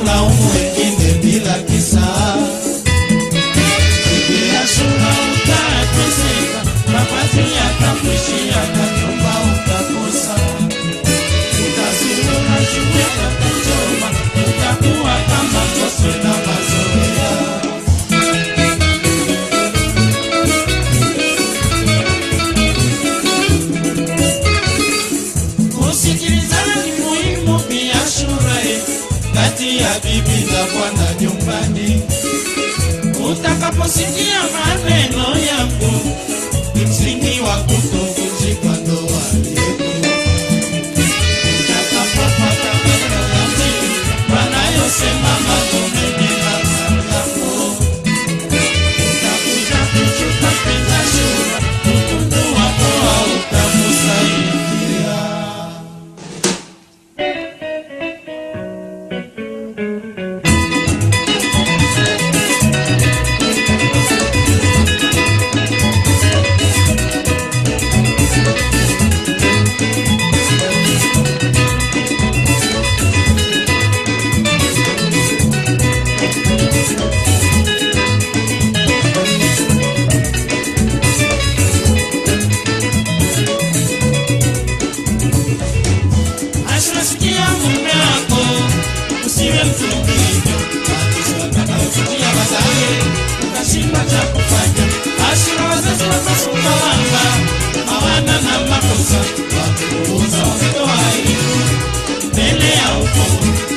pra um utakaposikia maneno yako msingi wako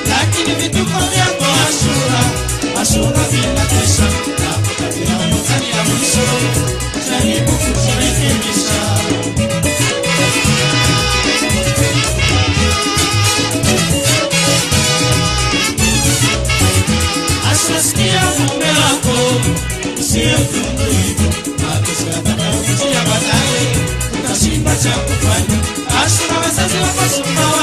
lakini vituko vyako Ashura, Ashura vinatesha na ya ukali ya mwisho jaribu kujirekebisha. Ashasikia mume wako usiyetundu hivyo, akishapata ukichia baadaye utashinda cha kufanya. Ashura wazazi wako Sumbawanga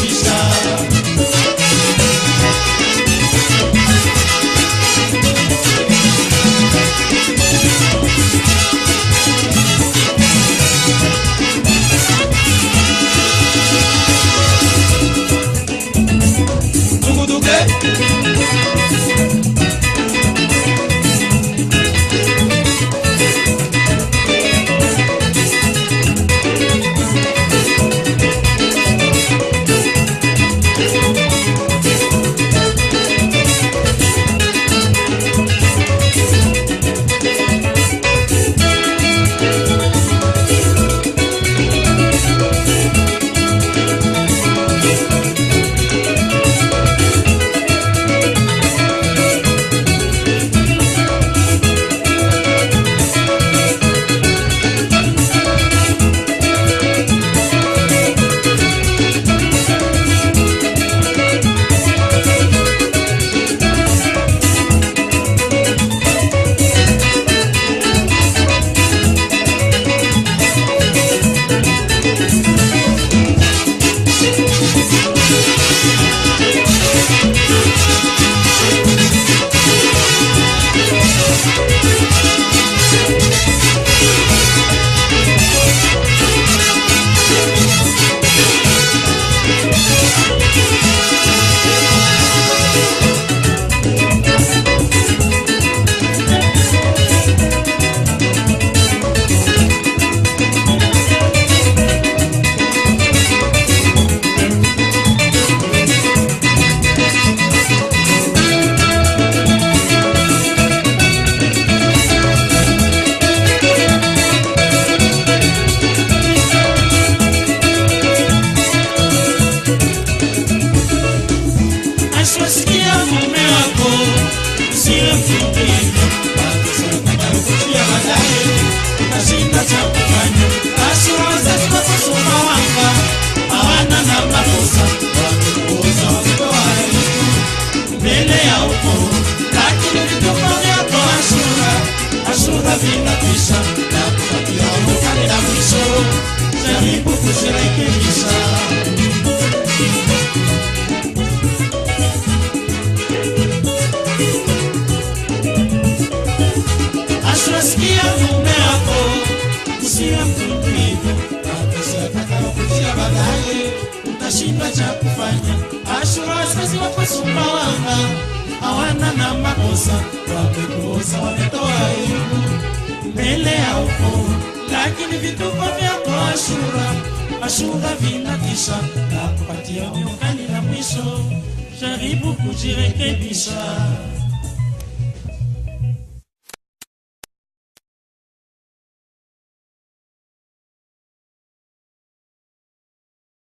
unashindwa cha kufanya. Ashura wazazi wako Sumbawanga hawana na makosa, wamekuoza wametoa aibu mbele ya ukoo, lakini vituko vyako Ashura, Ashura vinatisha na kupatia onyo na mwisho. Jaribu kujirekebisha.